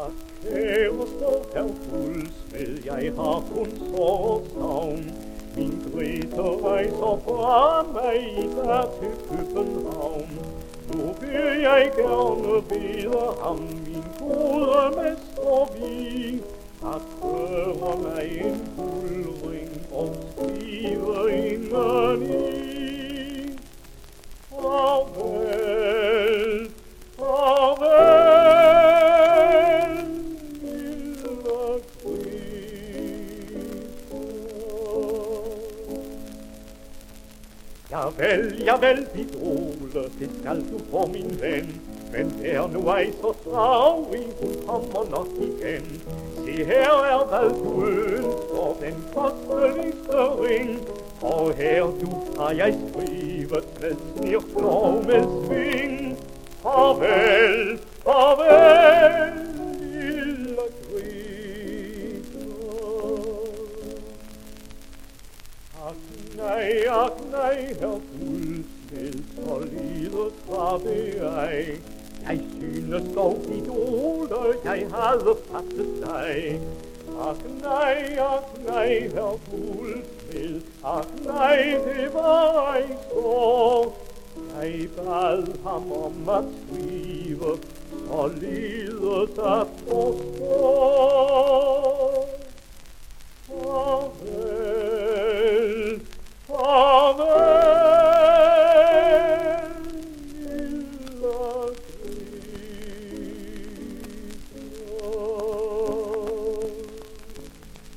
Ak, kæreste herr Guldsmed, jeg har kun så savn. Min Grete rejser fra mig i dag til København. Nu vil jeg gerne bede ham, min gode mester vin, at gøre mig en guldring og skrive indeni. Farvel, Javel, javel, pidole, det skal du få min ven. Men vær nu ej så travlig, hun kommer nok igen. Se her er hvad du ønsker, den kosteligste ring. Og her du har jeg skrivet med snirklov med sving. Farvel, farvel, nej, ach nej, herr Guldsmed, så lidet var det ej. Jeg synes dog, idole, jeg havde fattet dig. Ach nej, ach nej, herr Guldsmed, ach nej, det var ej så. Jeg bad ham om at skrive, så at forstå.